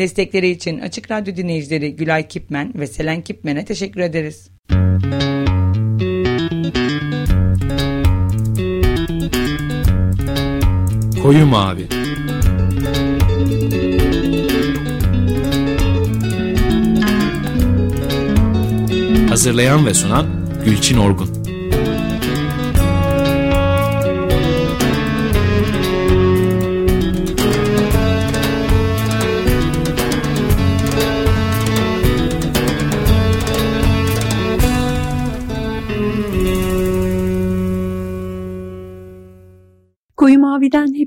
Destekleri için Açık Radyo dinleyicileri Gülay Kipmen ve Selen Kipmen'e teşekkür ederiz. Koyu Mavi Hazırlayan ve sunan Gülçin Orgun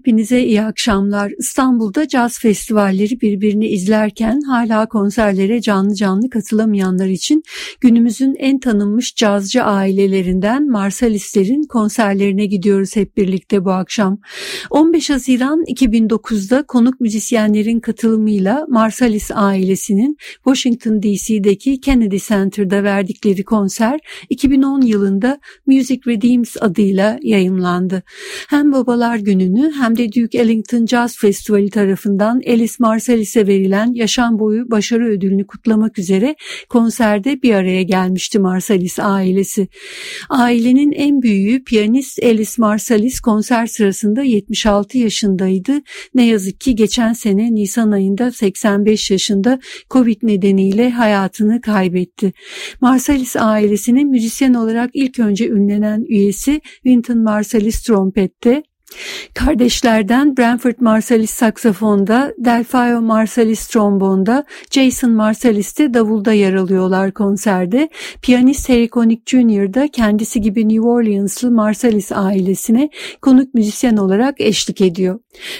hepinize iyi akşamlar. İstanbul'da caz festivalleri birbirini izlerken hala konserlere canlı canlı katılamayanlar için günümüzün en tanınmış cazcı ailelerinden Marsalistlerin konserlerine gidiyoruz hep birlikte bu akşam. 15 Haziran 2009'da konuk müzisyenlerin katılımıyla Marsalis ailesinin Washington DC'deki Kennedy Center'da verdikleri konser 2010 yılında Music Redeems adıyla yayımlandı. Hem babalar günü gününü hem de Duke Ellington Jazz Festivali tarafından Alice Marsalis'e verilen yaşam boyu başarı ödülünü kutlamak üzere konserde bir araya gelmişti Marsalis ailesi. Ailenin en büyüğü piyanist Alice Marsalis konser sırasında 76 yaşındaydı. Ne yazık ki geçen sene Nisan ayında 85 yaşında Covid nedeniyle hayatını kaybetti. Marsalis ailesinin müzisyen olarak ilk önce ünlenen üyesi Wynton Marsalis trompette, Kardeşlerden Branford Marsalis saksafonda, Delphio Marsalis trombonda, Jason Marsalis de davulda yer alıyorlar konserde. Piyanist Harry Connick Jr. da kendisi gibi New Orleanslı Marsalis ailesine konuk müzisyen olarak eşlik ediyor.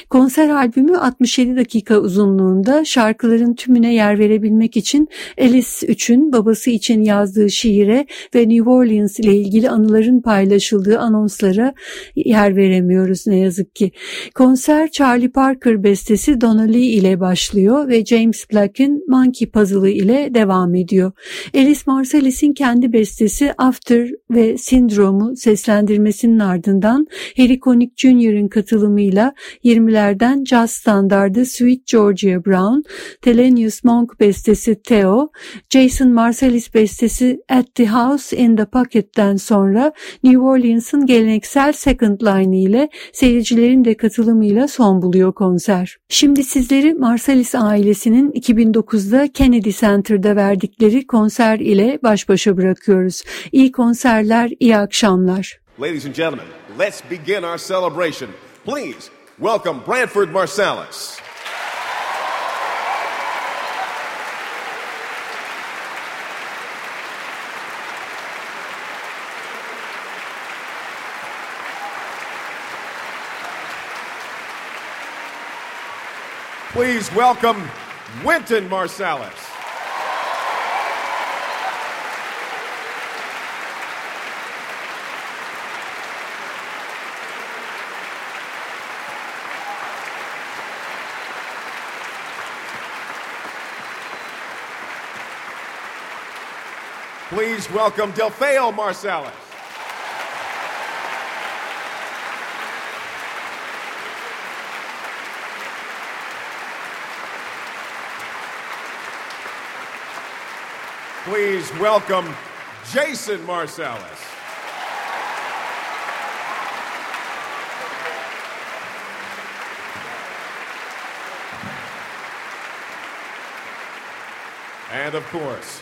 Konser albümü 67 dakika uzunluğunda şarkıların tümüne yer verebilmek için Alice 3'ün babası için yazdığı şiire ve New Orleans ile ilgili anıların paylaşıldığı anonslara yer veremiyoruz ne yazık ki. Konser Charlie Parker bestesi Donna Lee ile başlıyor ve James Black'in Monkey Puzzle'ı ile devam ediyor. Alice Marsalis'in kendi bestesi After ve Syndrome'u seslendirmesinin ardından Harry Connick Jr.'ın katılımıyla 20'lerden jazz standardı Sweet Georgia Brown, Thelonious Monk bestesi Theo, Jason Marsalis bestesi At the House in the Pocket'ten sonra New Orleans'ın geleneksel second line ile seyircilerin de katılımıyla son buluyor konser. Şimdi sizleri Marsalis ailesinin 2009'da Kennedy Center'da verdikleri konser ile baş başa bırakıyoruz. İyi konserler, iyi akşamlar. Ladies and gentlemen, let's begin our celebration. Please welcome Branford Marsalis. Please welcome Winton Marsalis. Please welcome Delfeo Marsalis. Please welcome Jason Marsalis. And of course,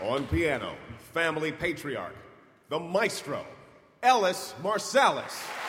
on piano, family patriarch, the maestro, Ellis Marsalis.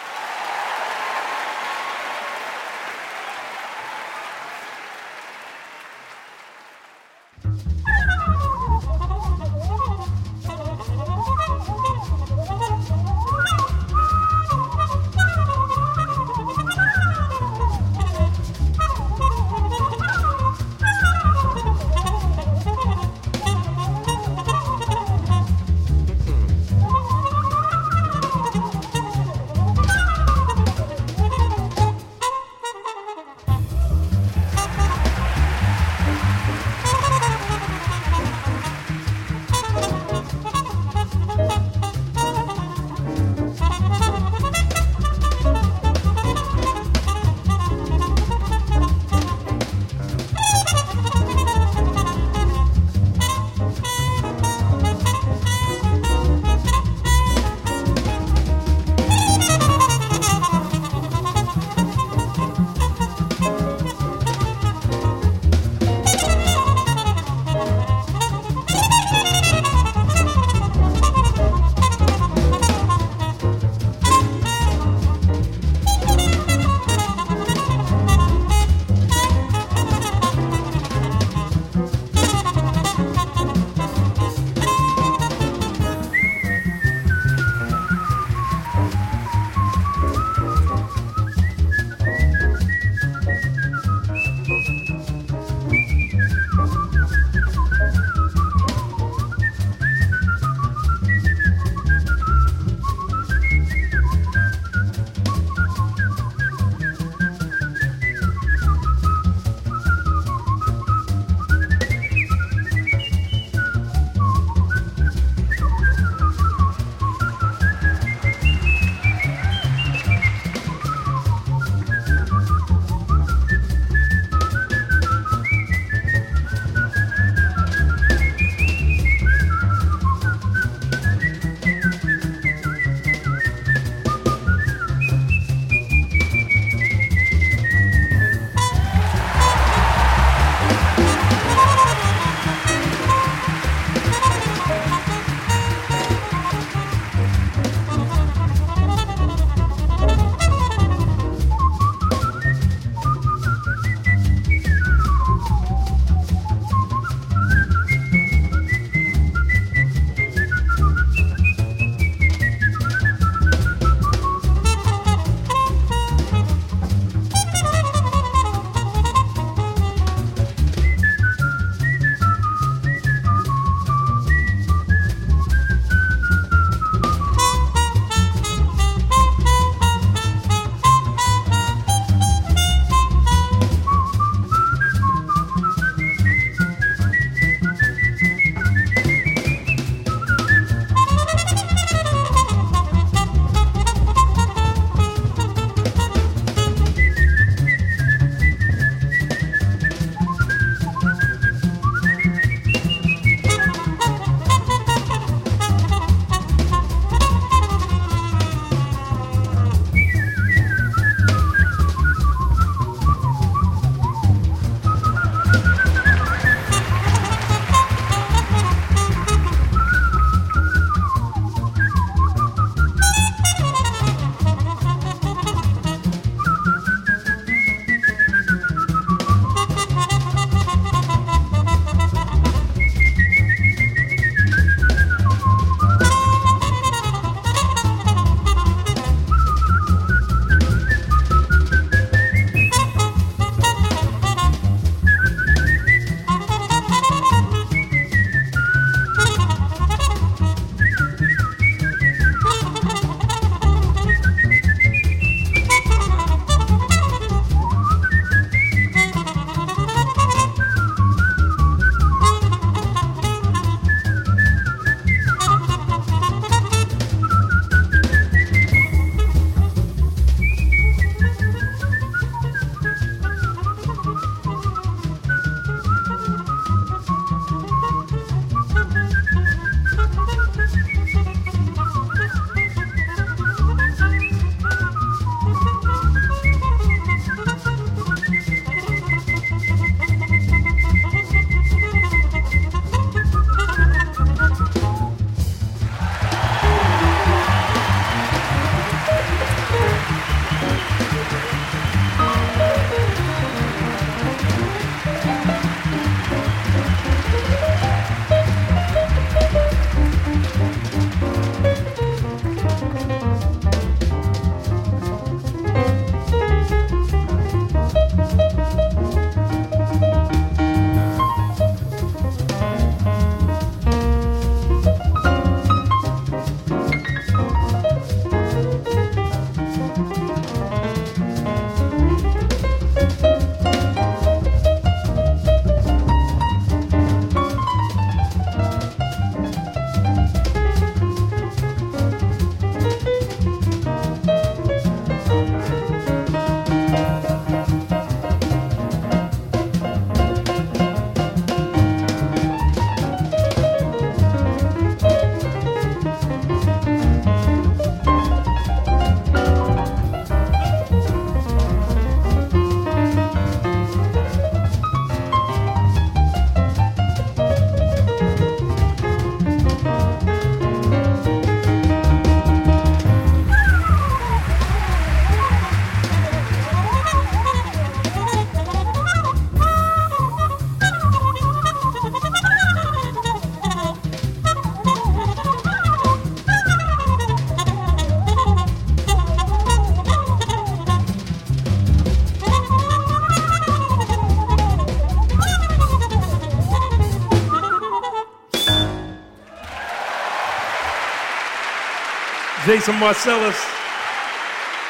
Jason Marcellus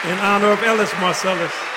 in honor of Ellis Marcellus.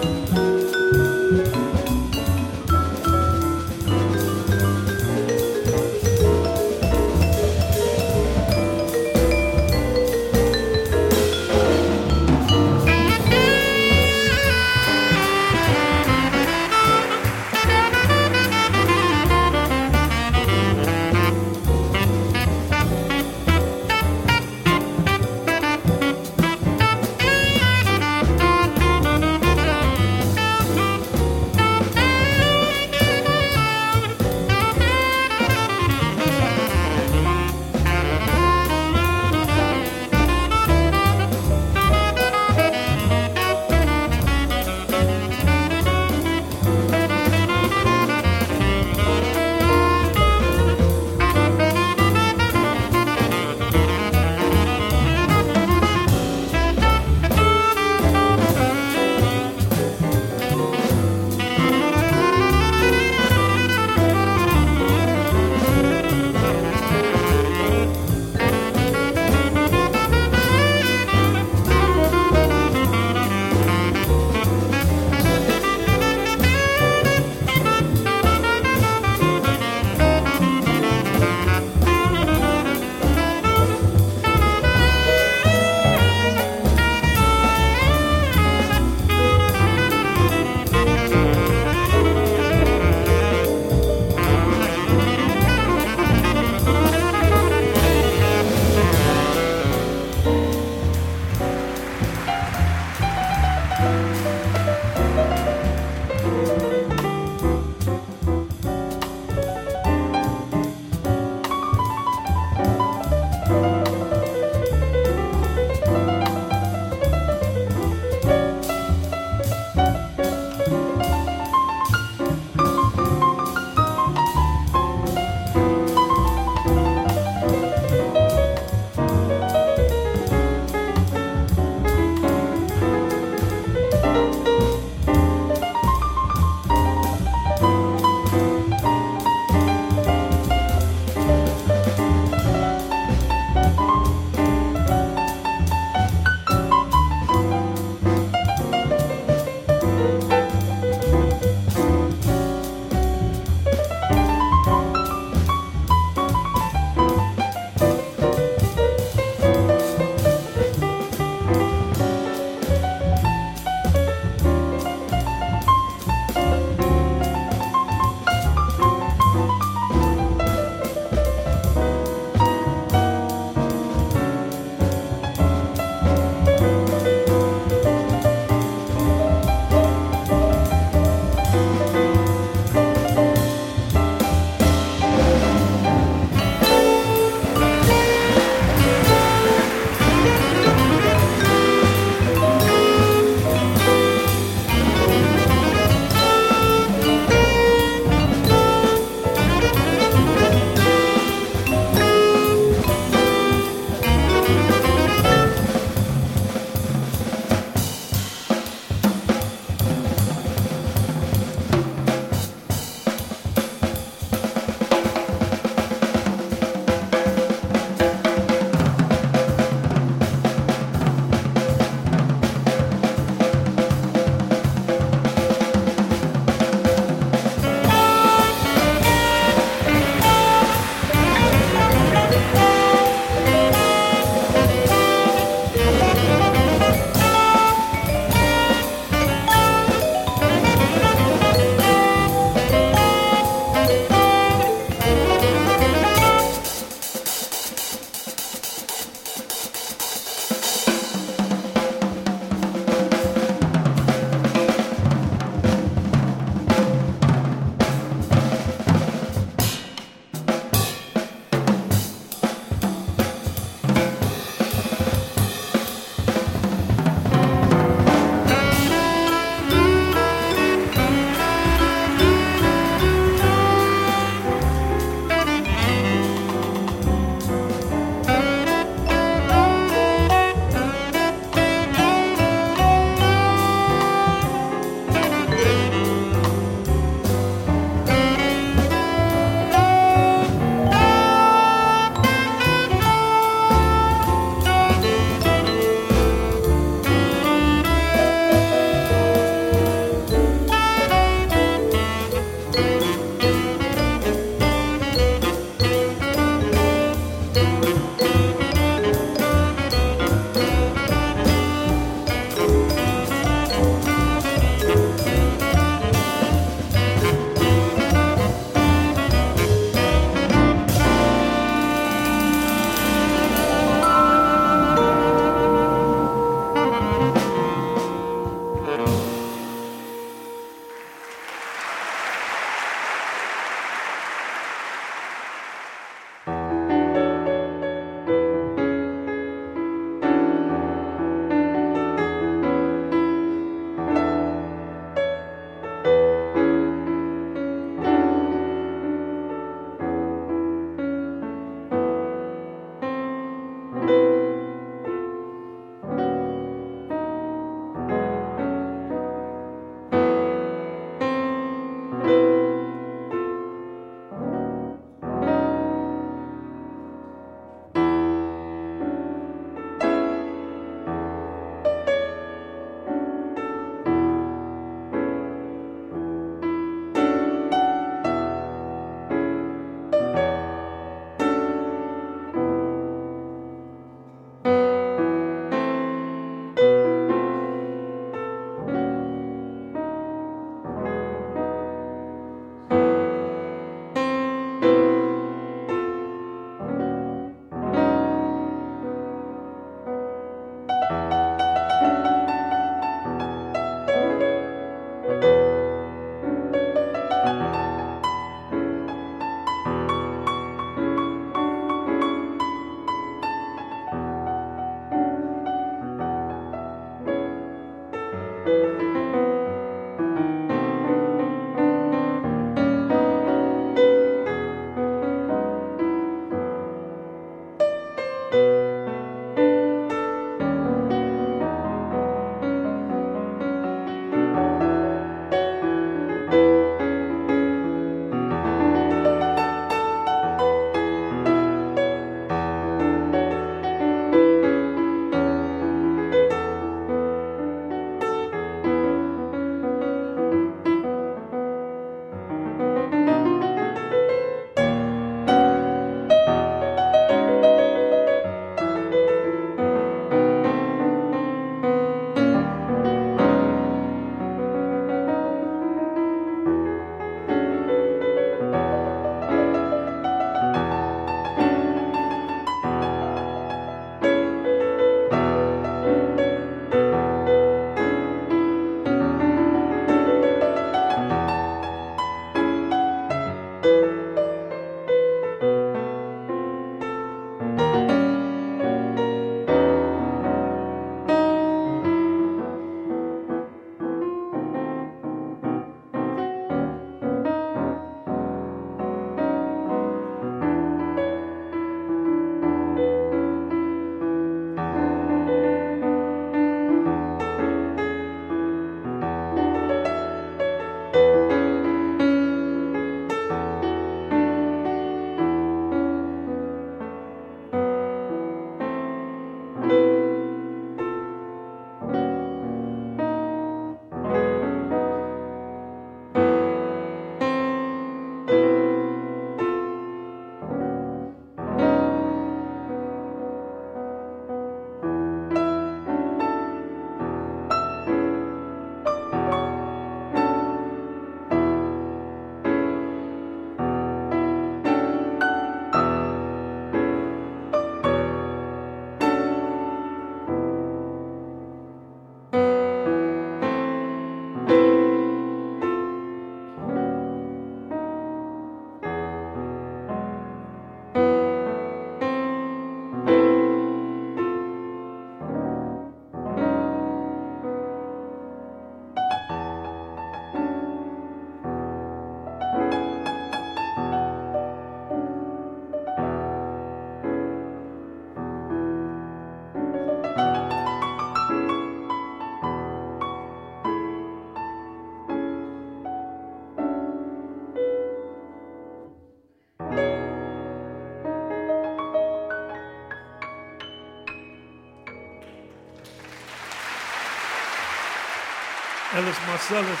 Ellis Marcellus.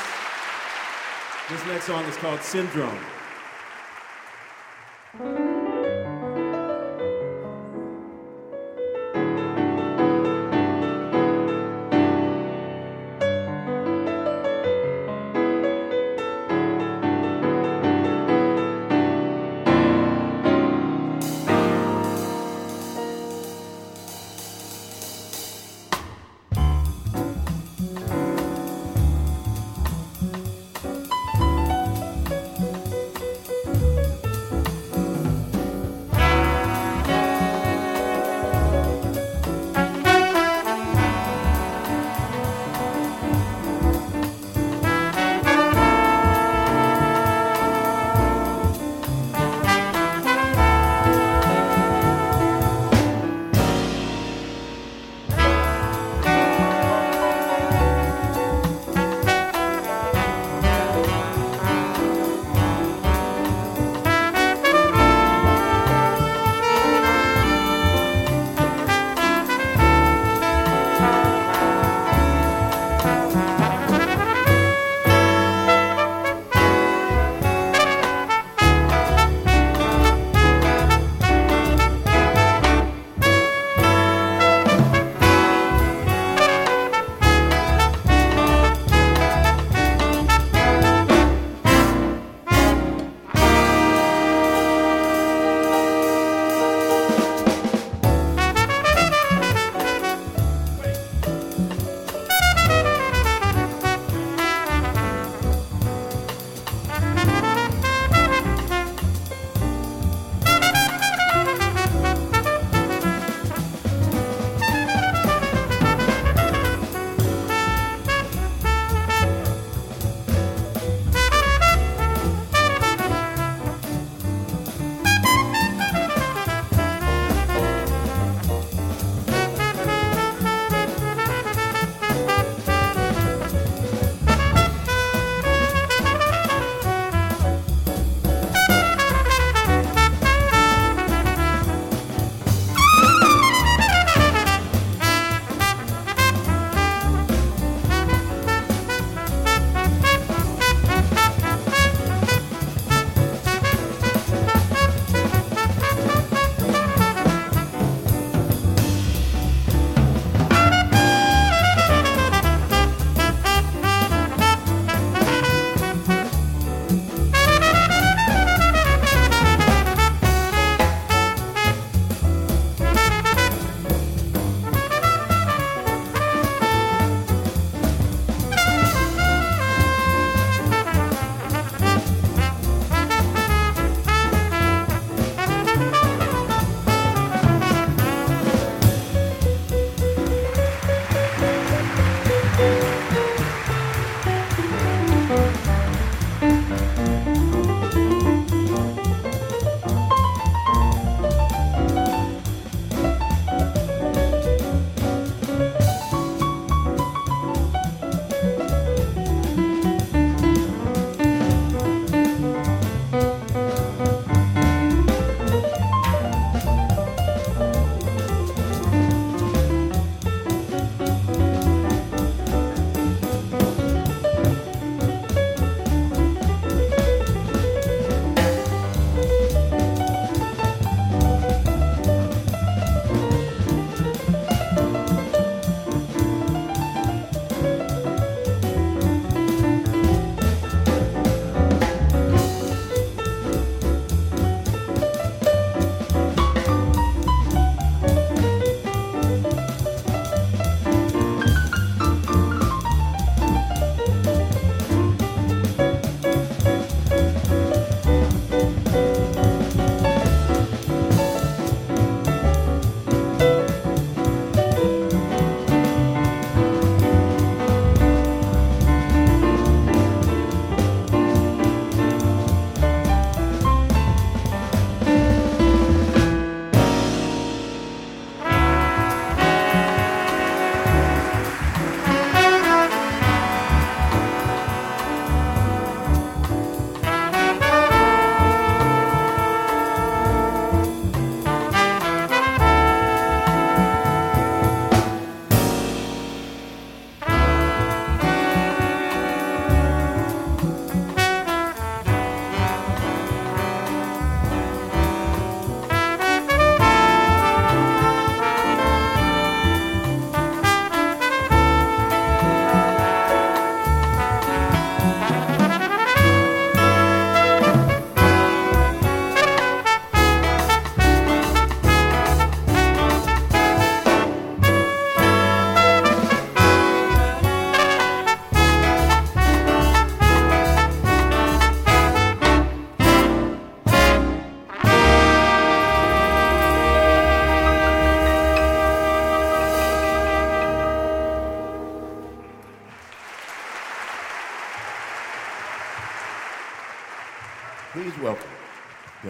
This next song is called Syndrome.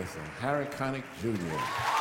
Nicholson, Harry Connick Jr.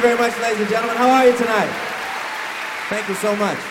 you very much, ladies and gentlemen. How are you tonight? Thank you so much.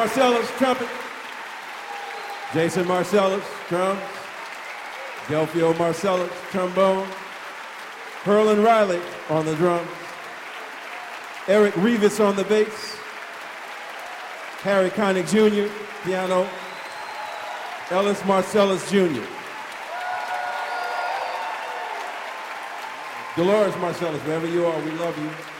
Marcellus, trumpet. Jason Marcellus, drums. Delphio Marcellus, trombone. Herlin Riley on the drums. Eric Rivas on the bass. Harry Connick Jr., piano. Ellis Marcellus Jr. Dolores Marcellus, wherever you are, we love you.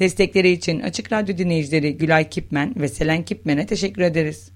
Destekleri için Açık Radyo dinleyicileri Gülay Kipmen ve Selen Kipmen'e teşekkür ederiz.